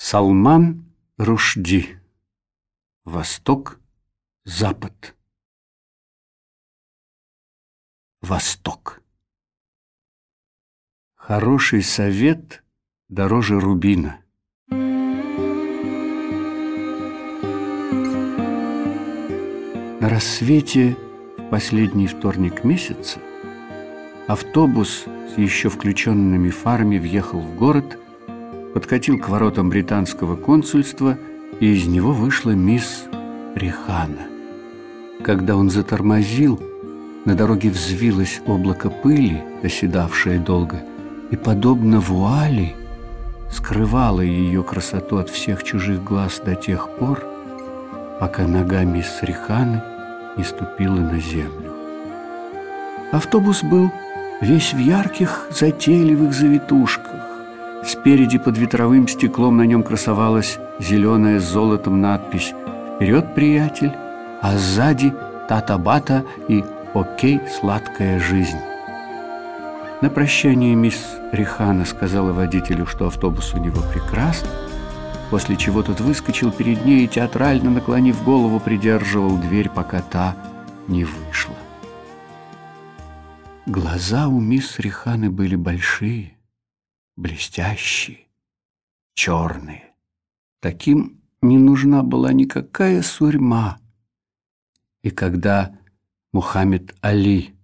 Салман Рушди. Восток, Запад. Восток. Хороший совет дороже рубина. На рассвете в последний вторник месяца автобус с еще включенными фарами въехал в город – подкатил к воротам британского консульства, и из него вышла мисс Рихана. Когда он затормозил, на дороге взвилось облако пыли, оседавшее долго, и, подобно вуали, скрывало ее красоту от всех чужих глаз до тех пор, пока нога мисс Риханы не ступила на землю. Автобус был весь в ярких, затейливых завитушках, Спереди под ветровым стеклом на нем красовалась зеленая с золотом надпись «Вперед, приятель!», а сзади «Тата-бата» и «Окей, сладкая жизнь». На прощание мисс Рихана сказала водителю, что автобус у него прекрасный, после чего тот выскочил перед ней и, театрально наклонив голову, придерживал дверь, пока та не вышла. Глаза у мисс Риханы были большие, блестящие, черные. Таким не нужна была никакая сурьма. И когда Мухаммед Али,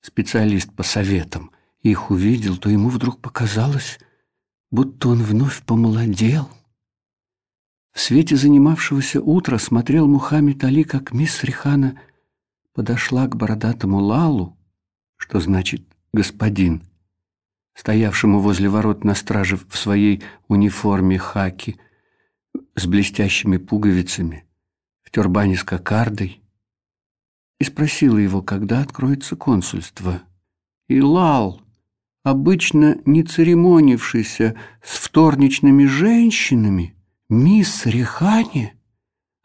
специалист по советам, их увидел, то ему вдруг показалось, будто он вновь помолодел. В свете занимавшегося утра смотрел Мухаммед Али, как мисс Рихана подошла к бородатому Лалу, что значит «господин», стоявшему возле ворот на страже в своей униформе хаки с блестящими пуговицами, в тюрбане с кокардой, и спросила его, когда откроется консульство. И Лал, обычно не церемонившийся с вторничными женщинами, мисс Рихани,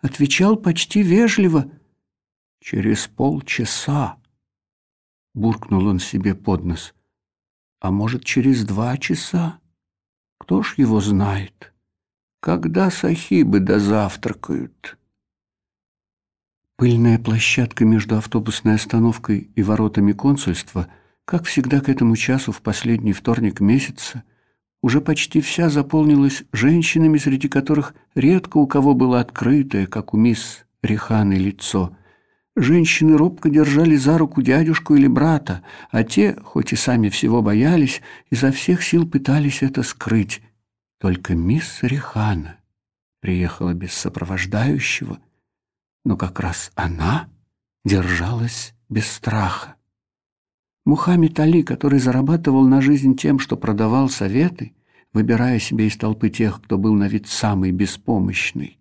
отвечал почти вежливо «Через полчаса», — буркнул он себе под нос — а может, через два часа? Кто ж его знает? Когда сахибы дозавтракают? Пыльная площадка между автобусной остановкой и воротами консульства, как всегда к этому часу в последний вторник месяца, уже почти вся заполнилась женщинами, среди которых редко у кого было открытое, как у мисс Риханы, лицо – Женщины робко держали за руку дядюшку или брата, а те, хоть и сами всего боялись, изо всех сил пытались это скрыть. Только мисс Рихана приехала без сопровождающего, но как раз она держалась без страха. Мухаммед Али, который зарабатывал на жизнь тем, что продавал советы, выбирая себе из толпы тех, кто был на вид самый беспомощный,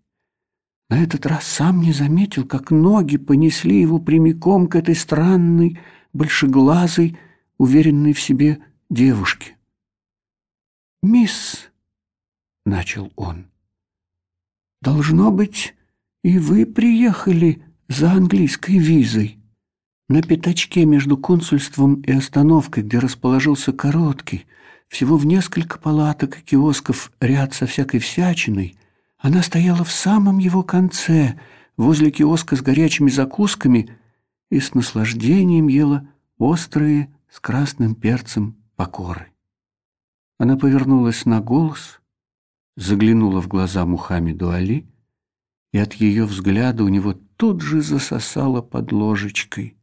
на этот раз сам не заметил, как ноги понесли его прямиком к этой странной, большеглазой, уверенной в себе девушке. «Мисс», — начал он, — «должно быть, и вы приехали за английской визой». На пятачке между консульством и остановкой, где расположился короткий, всего в несколько палаток и киосков ряд со всякой всячиной, она стояла в самом его конце, возле киоска с горячими закусками, и с наслаждением ела острые с красным перцем покоры. Она повернулась на голос, заглянула в глаза Мухаммеду Али, и от ее взгляда у него тут же засосало под ложечкой.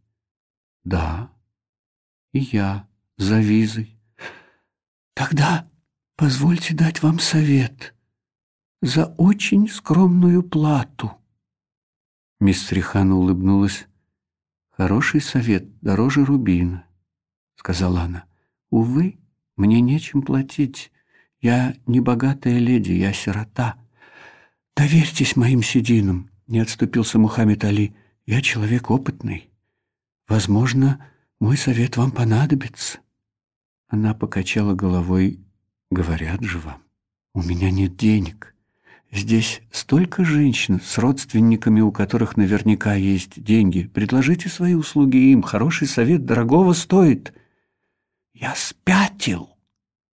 «Да, и я за визой. Тогда позвольте дать вам совет» за очень скромную плату. Мисс Рихана улыбнулась. «Хороший совет, дороже рубина», — сказала она. «Увы, мне нечем платить. Я не богатая леди, я сирота. Доверьтесь моим сединам», — не отступился Мухаммед Али. «Я человек опытный. Возможно, мой совет вам понадобится». Она покачала головой. «Говорят же вам, у меня нет денег». Здесь столько женщин с родственниками, у которых наверняка есть деньги. Предложите свои услуги им. Хороший совет дорогого стоит. Я спятил,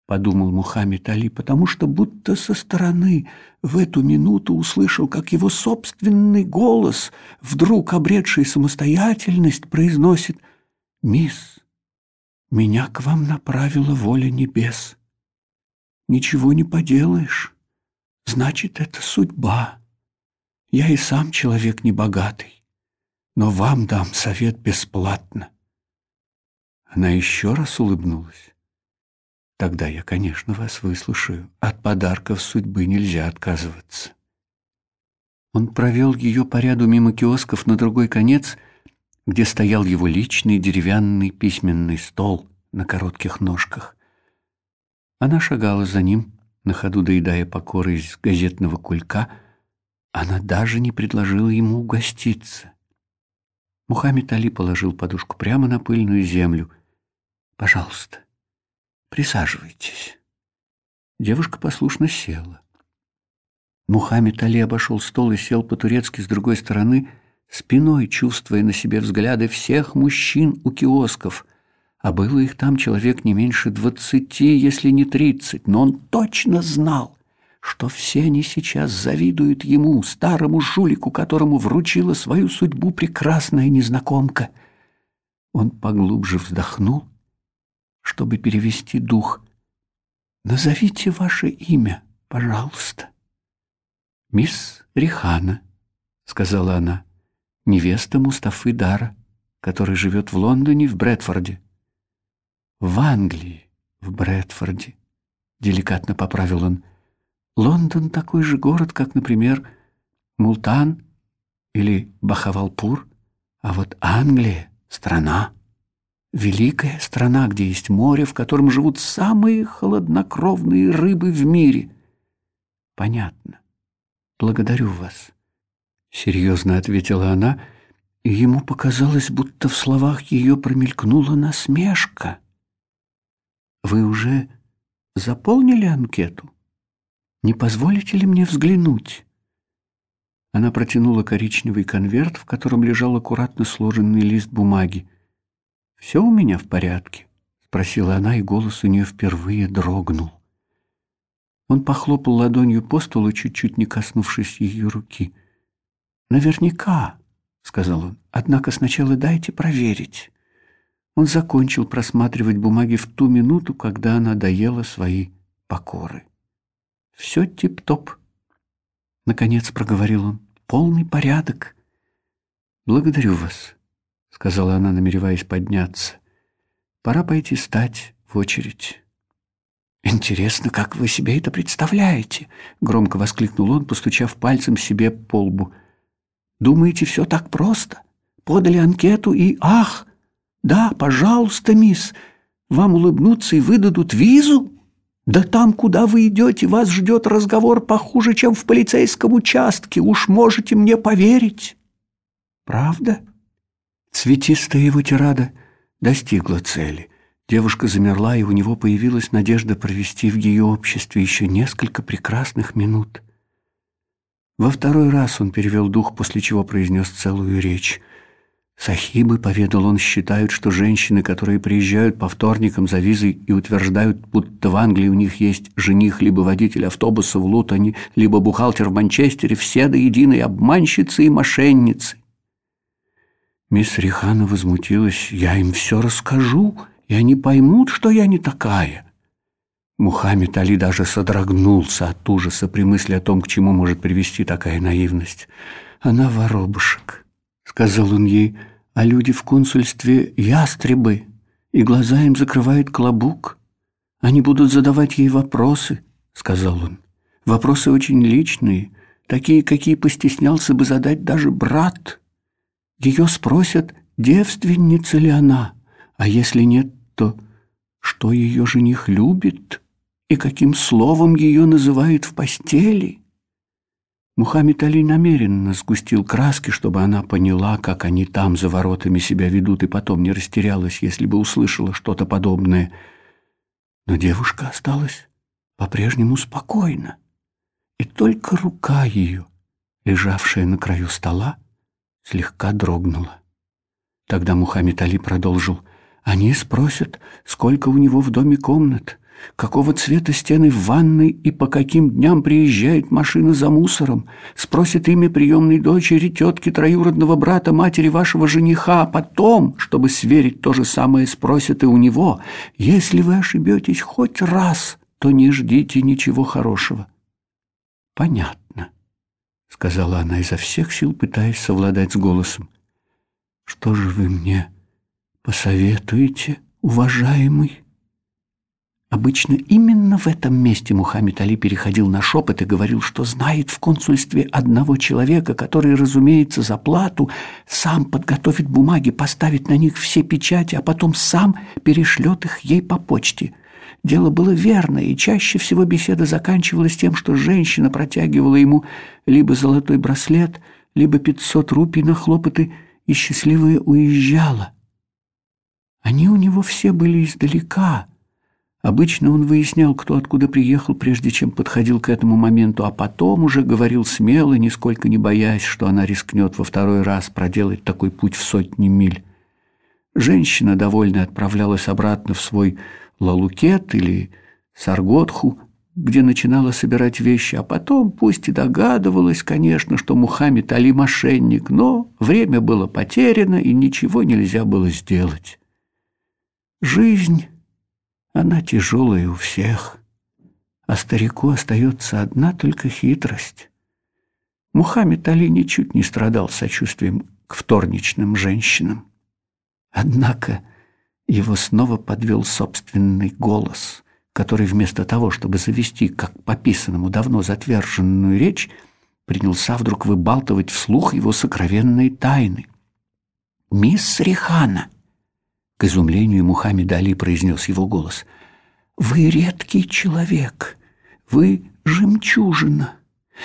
подумал Мухаммед Али, потому что будто со стороны в эту минуту услышал, как его собственный голос, вдруг обретший самостоятельность, произносит «Мисс, меня к вам направила воля небес. Ничего не поделаешь, значит, это судьба. Я и сам человек небогатый, но вам дам совет бесплатно». Она еще раз улыбнулась. Тогда я, конечно, вас выслушаю. От подарков судьбы нельзя отказываться. Он провел ее по ряду мимо киосков на другой конец, где стоял его личный деревянный письменный стол на коротких ножках. Она шагала за ним, на ходу доедая покоры из газетного кулька. Она даже не предложила ему угоститься. Мухаммед Али положил подушку прямо на пыльную землю. «Пожалуйста, Присаживайтесь. Девушка послушно села. Мухаммед Али обошел стол и сел по-турецки с другой стороны, спиной чувствуя на себе взгляды всех мужчин у киосков. А было их там человек не меньше двадцати, если не тридцать, но он точно знал, что все они сейчас завидуют ему, старому жулику, которому вручила свою судьбу прекрасная незнакомка. Он поглубже вздохнул чтобы перевести дух. «Назовите ваше имя, пожалуйста». «Мисс Рихана», — сказала она, — «невеста Мустафы Дара, который живет в Лондоне, в Брэдфорде». «В Англии, в Брэдфорде», — деликатно поправил он. «Лондон такой же город, как, например, Мултан или Бахавалпур, а вот Англия — страна». Великая страна, где есть море, в котором живут самые холоднокровные рыбы в мире. Понятно. Благодарю вас. Серьезно ответила она, и ему показалось, будто в словах ее промелькнула насмешка. Вы уже заполнили анкету? Не позволите ли мне взглянуть? Она протянула коричневый конверт, в котором лежал аккуратно сложенный лист бумаги. «Все у меня в порядке?» — спросила она, и голос у нее впервые дрогнул. Он похлопал ладонью по столу, чуть-чуть не коснувшись ее руки. «Наверняка», — сказал он, — «однако сначала дайте проверить». Он закончил просматривать бумаги в ту минуту, когда она доела свои покоры. «Все тип-топ», — наконец проговорил он, — «полный порядок». «Благодарю вас», сказала она, намереваясь подняться. Пора пойти стать в очередь. Интересно, как вы себе это представляете? громко воскликнул он, постучав пальцем себе по лбу. Думаете, все так просто? Подали анкету и ах, да, пожалуйста, мисс, вам улыбнутся и выдадут визу? Да там, куда вы идете, вас ждет разговор похуже, чем в полицейском участке. Уж можете мне поверить. Правда? Цветистая его тирада достигла цели. Девушка замерла, и у него появилась надежда провести в ее обществе еще несколько прекрасных минут. Во второй раз он перевел дух, после чего произнес целую речь. Сахибы, поведал он, считают, что женщины, которые приезжают по вторникам за визой и утверждают, будто в Англии у них есть жених либо водитель автобуса в Лутоне, либо бухгалтер в Манчестере, все до единой обманщицы и мошенницы. Мисс Рихана возмутилась. «Я им все расскажу, и они поймут, что я не такая». Мухаммед Али даже содрогнулся от ужаса при мысли о том, к чему может привести такая наивность. «Она воробушек», — сказал он ей, — «а люди в консульстве — ястребы, и глаза им закрывает клобук. Они будут задавать ей вопросы», — сказал он. «Вопросы очень личные, такие, какие постеснялся бы задать даже брат». Ее спросят, девственница ли она, а если нет, то что ее жених любит и каким словом ее называют в постели. Мухаммед Али намеренно сгустил краски, чтобы она поняла, как они там за воротами себя ведут, и потом не растерялась, если бы услышала что-то подобное. Но девушка осталась по-прежнему спокойна, и только рука ее, лежавшая на краю стола, слегка дрогнула. Тогда Мухаммед Али продолжил. «Они спросят, сколько у него в доме комнат, какого цвета стены в ванной и по каким дням приезжает машина за мусором, спросит имя приемной дочери, тетки, троюродного брата, матери вашего жениха, а потом, чтобы сверить то же самое, спросит и у него. Если вы ошибетесь хоть раз, то не ждите ничего хорошего. Понятно, сказала она изо всех сил, пытаясь совладать с голосом. Что же вы мне посоветуете, уважаемый? Обычно именно в этом месте Мухаммед Али переходил на шепот и говорил, что знает в консульстве одного человека, который, разумеется, за плату сам подготовит бумаги, поставит на них все печати, а потом сам перешлет их ей по почте. Дело было верно, и чаще всего беседа заканчивалась тем, что женщина протягивала ему либо золотой браслет, либо пятьсот рупий на хлопоты, и счастливая уезжала. Они у него все были издалека — Обычно он выяснял, кто откуда приехал, прежде чем подходил к этому моменту, а потом уже говорил смело, нисколько не боясь, что она рискнет во второй раз проделать такой путь в сотни миль. Женщина, довольная, отправлялась обратно в свой лалукет или сарготху, где начинала собирать вещи, а потом, пусть и догадывалась, конечно, что Мухаммед Али мошенник, но время было потеряно, и ничего нельзя было сделать. Жизнь она тяжелая у всех, а старику остается одна только хитрость. Мухаммед Али ничуть не страдал сочувствием к вторничным женщинам. Однако его снова подвел собственный голос, который вместо того, чтобы завести, как по писанному, давно затверженную речь, принялся вдруг выбалтывать вслух его сокровенные тайны. «Мисс Рихана!» К изумлению Мухаммед Али произнес его голос. «Вы редкий человек. Вы жемчужина.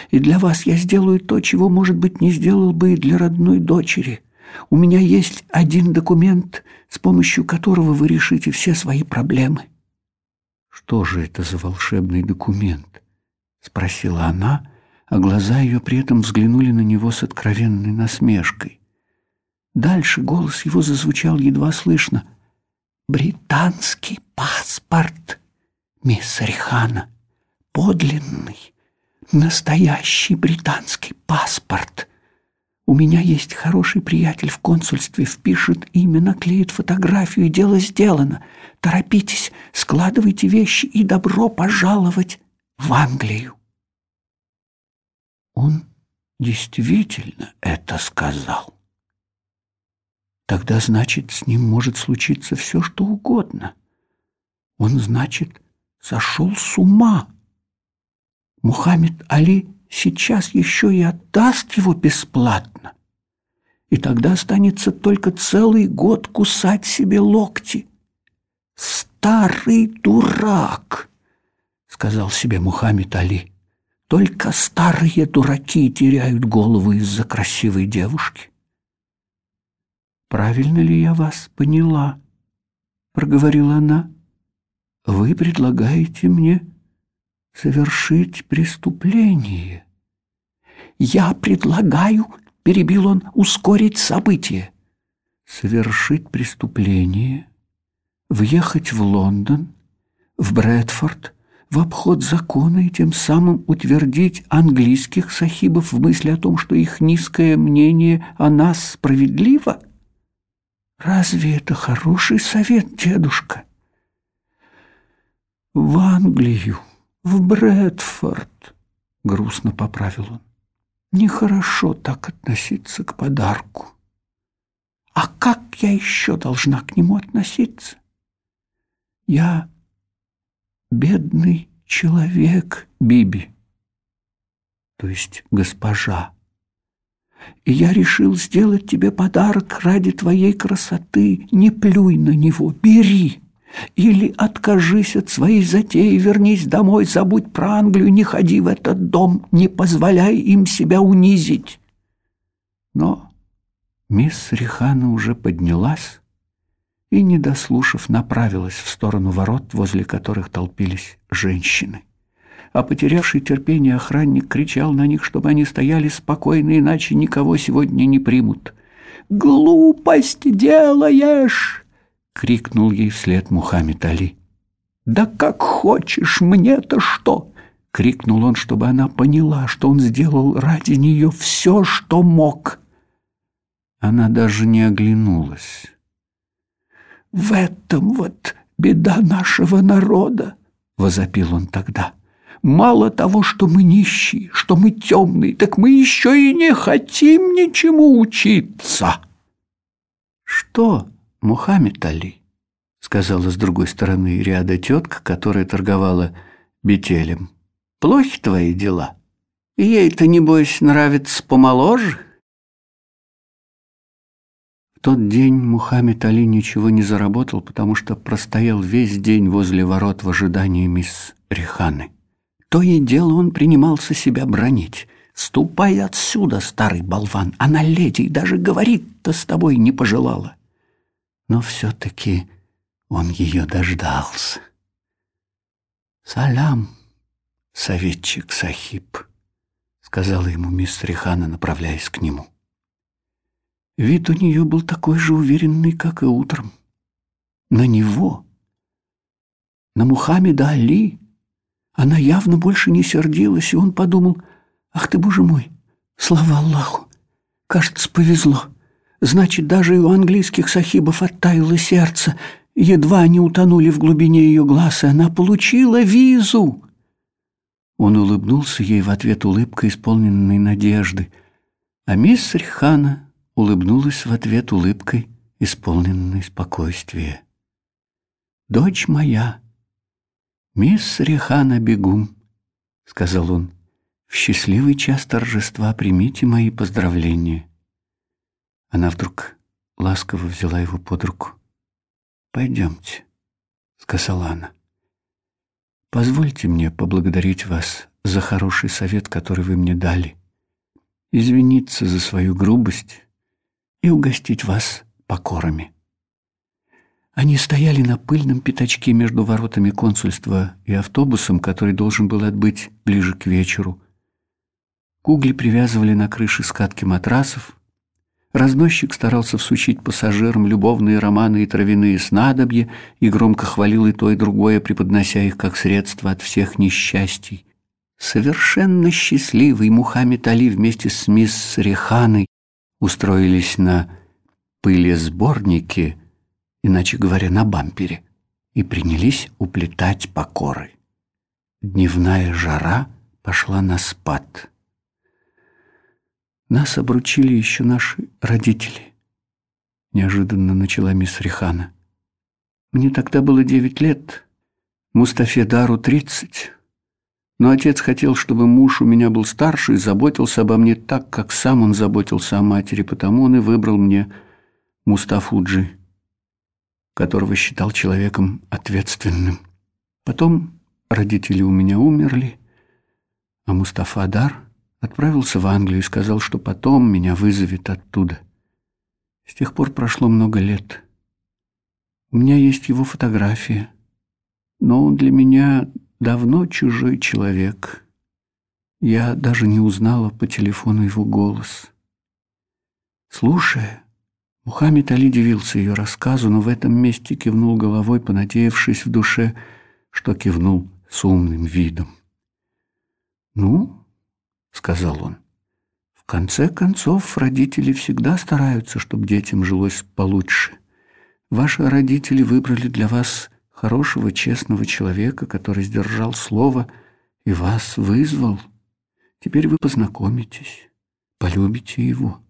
И для вас я сделаю то, чего, может быть, не сделал бы и для родной дочери. У меня есть один документ, с помощью которого вы решите все свои проблемы». «Что же это за волшебный документ?» — спросила она, а глаза ее при этом взглянули на него с откровенной насмешкой. Дальше голос его зазвучал едва слышно. «Британский паспорт, мисс Рихана, подлинный, настоящий британский паспорт. У меня есть хороший приятель в консульстве, впишет имя, наклеит фотографию, и дело сделано. Торопитесь, складывайте вещи и добро пожаловать в Англию». Он действительно это сказал. Тогда, значит, с ним может случиться все, что угодно. Он, значит, сошел с ума. Мухаммед Али сейчас еще и отдаст его бесплатно. И тогда останется только целый год кусать себе локти. «Старый дурак!» — сказал себе Мухаммед Али. «Только старые дураки теряют голову из-за красивой девушки». «Правильно ли я вас поняла?» — проговорила она. «Вы предлагаете мне совершить преступление». «Я предлагаю», — перебил он, — «ускорить события». «Совершить преступление, въехать в Лондон, в Брэдфорд, в обход закона и тем самым утвердить английских сахибов в мысли о том, что их низкое мнение о нас справедливо?» Разве это хороший совет, дедушка? В Англию, в Брэдфорд, грустно поправил он. Нехорошо так относиться к подарку. А как я еще должна к нему относиться? Я бедный человек, Биби, то есть госпожа и я решил сделать тебе подарок ради твоей красоты. Не плюй на него, бери. Или откажись от своей затеи, вернись домой, забудь про Англию, не ходи в этот дом, не позволяй им себя унизить. Но мисс Рихана уже поднялась и, не дослушав, направилась в сторону ворот, возле которых толпились женщины а потерявший терпение охранник кричал на них, чтобы они стояли спокойно, иначе никого сегодня не примут. «Глупость делаешь!» — крикнул ей вслед Мухаммед Али. Да как хочешь, мне-то что? Крикнул он, чтобы она поняла, что он сделал ради нее все, что мог. Она даже не оглянулась. В этом вот беда нашего народа, возопил он тогда. Мало того, что мы нищие, что мы темные, так мы еще и не хотим ничему учиться. Что, Мухаммед Али? сказала с другой стороны ряда тетка, которая торговала бетелем. Плохи твои дела. Ей-то, небось, нравится помоложе. В тот день Мухаммед Али ничего не заработал, потому что простоял весь день возле ворот в ожидании мисс Риханы. То и дело он принимался себя бронить. «Ступай отсюда, старый болван! Она леди и даже говорить-то с тобой не пожелала!» Но все-таки он ее дождался. «Салям, советчик Сахиб», — сказала ему мисс Рихана, направляясь к нему. Вид у нее был такой же уверенный, как и утром. На него, на Мухаммеда Али, она явно больше не сердилась, и он подумал, «Ах ты, Боже мой, слава Аллаху! Кажется, повезло. Значит, даже и у английских сахибов оттаяло сердце, Едва они утонули в глубине ее глаз, и она получила визу. Он улыбнулся ей в ответ улыбкой, исполненной надежды, а мисс Рихана улыбнулась в ответ улыбкой, исполненной спокойствия. «Дочь моя, мисс Рихана Бегум», — сказал он, — «в счастливый час торжества примите мои поздравления». Она вдруг ласково взяла его под руку. «Пойдемте», — сказала она. «Позвольте мне поблагодарить вас за хороший совет, который вы мне дали, извиниться за свою грубость и угостить вас покорами». Они стояли на пыльном пятачке между воротами консульства и автобусом, который должен был отбыть ближе к вечеру. Кугли привязывали на крыше скатки матрасов, Разносчик старался всучить пассажирам любовные романы и травяные снадобья и громко хвалил и то, и другое, преподнося их как средство от всех несчастий. Совершенно счастливый Мухаммед Али вместе с мисс Реханой устроились на пылесборнике, иначе говоря, на бампере, и принялись уплетать покоры. Дневная жара пошла на спад. Нас обручили еще наши родители. Неожиданно начала мисс Рихана. Мне тогда было девять лет, Мустафе Дару тридцать. Но отец хотел, чтобы муж у меня был старше и заботился обо мне так, как сам он заботился о матери, потому он и выбрал мне Мустафуджи, которого считал человеком ответственным. Потом родители у меня умерли, а Мустафа Дар — Отправился в Англию и сказал, что потом меня вызовет оттуда. С тех пор прошло много лет. У меня есть его фотография, но он для меня давно чужой человек. Я даже не узнала по телефону его голос. Слушая, Мухаммед Али дивился ее рассказу, но в этом месте кивнул головой, понадеявшись в душе, что кивнул с умным видом. «Ну, — сказал он. «В конце концов, родители всегда стараются, чтобы детям жилось получше. Ваши родители выбрали для вас хорошего, честного человека, который сдержал слово и вас вызвал. Теперь вы познакомитесь, полюбите его.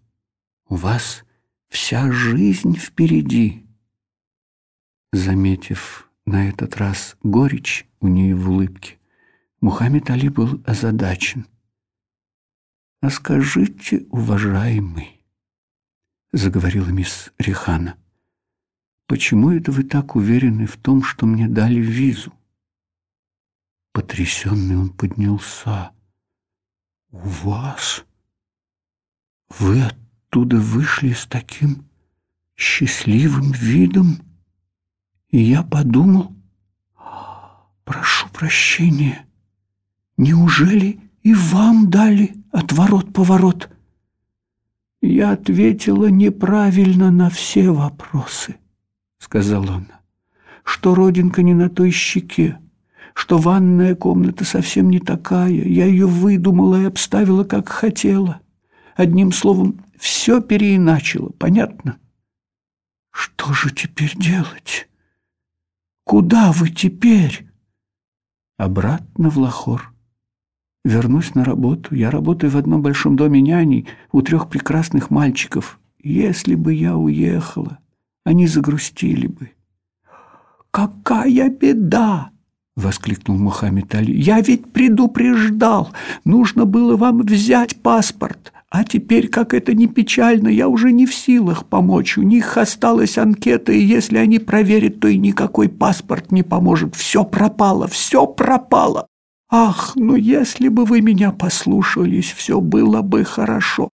У вас вся жизнь впереди». Заметив на этот раз горечь у нее в улыбке, Мухаммед Али был озадачен. «А скажите, уважаемый», — заговорила мисс Рихана, «почему это вы так уверены в том, что мне дали визу?» Потрясенный он поднялся. «У вас? Вы оттуда вышли с таким счастливым видом?» И я подумал, «Прошу прощения, неужели и вам дали отворот-поворот. Я ответила неправильно на все вопросы, сказала она. что родинка не на той щеке, что ванная комната совсем не такая. Я ее выдумала и обставила, как хотела. Одним словом, все переиначила, понятно? Что же теперь делать? Куда вы теперь? Обратно в Лахор. Вернусь на работу. Я работаю в одном большом доме няней у трех прекрасных мальчиков. Если бы я уехала, они загрустили бы. «Какая беда!» — воскликнул Мухаммед Али. «Я ведь предупреждал! Нужно было вам взять паспорт, а теперь, как это не печально, я уже не в силах помочь. У них осталась анкета, и если они проверят, то и никакой паспорт не поможет. Все пропало, все пропало! Ах, ну если бы вы меня послушались, все было бы хорошо!»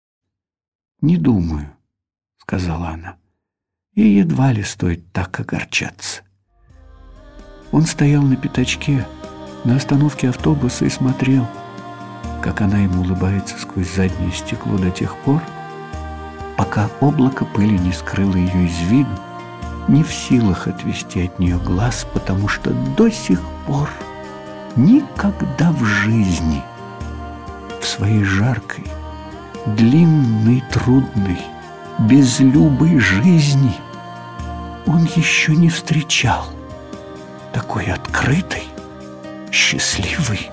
«Не думаю», — сказала она, — «и едва ли стоит так огорчаться». Он стоял на пятачке, на остановке автобуса и смотрел, как она ему улыбается сквозь заднее стекло до тех пор, пока облако пыли не скрыло ее из виду, не в силах отвести от нее глаз, потому что до сих пор никогда в жизни, в своей жаркой, длинной, трудной, безлюбой жизни он еще не встречал такой открытый, счастливый